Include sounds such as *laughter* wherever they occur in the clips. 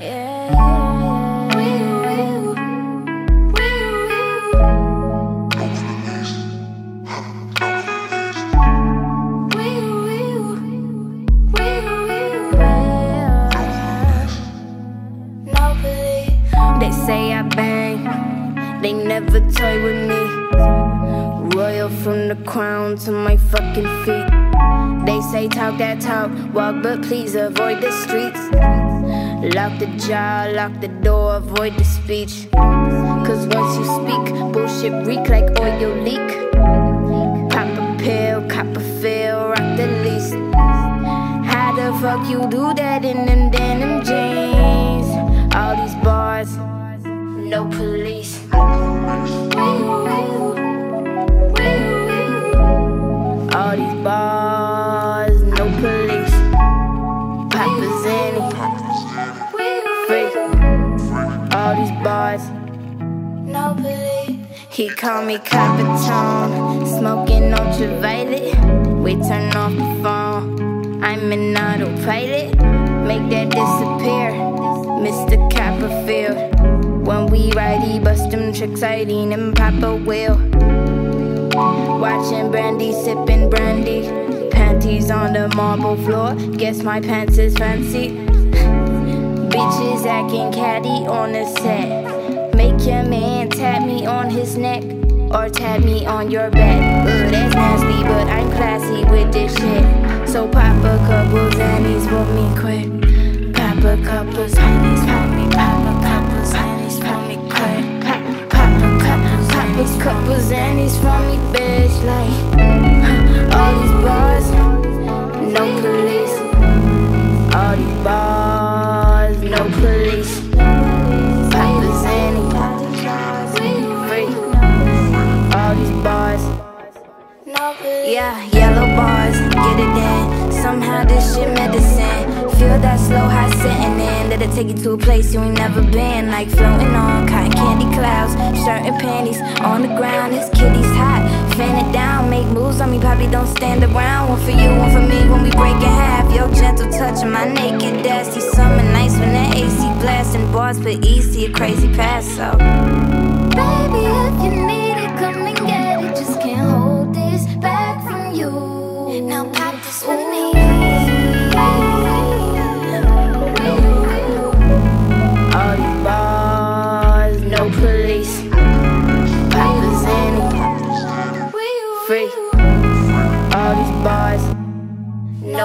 They say I bang, they never toy with me. Royal from the crown to my fucking feet. They say talk that talk, walk but please avoid the streets. Lock the jaw, lock the door, avoid the speech. Cause once you speak, bullshit reek like oil leak. Pop a pill, cop a feel, rock the least. How the fuck you do that in them these bars, no police. He call me Capitone, smoking ultraviolet. We turn off the phone. I'm an autopilot. Make that disappear, Mr. Copperfield. When we ride, he bust them tricks, I and Papa will. Watching Brandy, sipping brandy. Panties on the marble floor. Guess my pants is fancy. *laughs* Bitches acting catty on the set. Make your man tap me on his neck. Or tap me on your back. Ugh, that's nasty, but I'm classy with this shit. So pop a couple Xannies for me quick. Pop a couple Xannies for me. Pop a couple Xannies for me quick. Pop, pop a couple Xannies for me, bitch. Like Yeah, yellow bars, get it in. Somehow this shit medicine. Feel that slow high sitting in. That'll take you to a place you ain't never been. Like floating on cotton candy clouds. Shirt and panties on the ground. This kitty's hot. Fan it down, make moves on me. Probably don't stand around. One for you, one for me when we break in half. Yo, gentle touch on my naked ass. See summer nights when that AC blasting. Bars but easy, a crazy pass. So, Baby, if you need it, come and get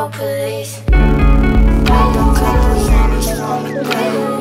no police. Right on and.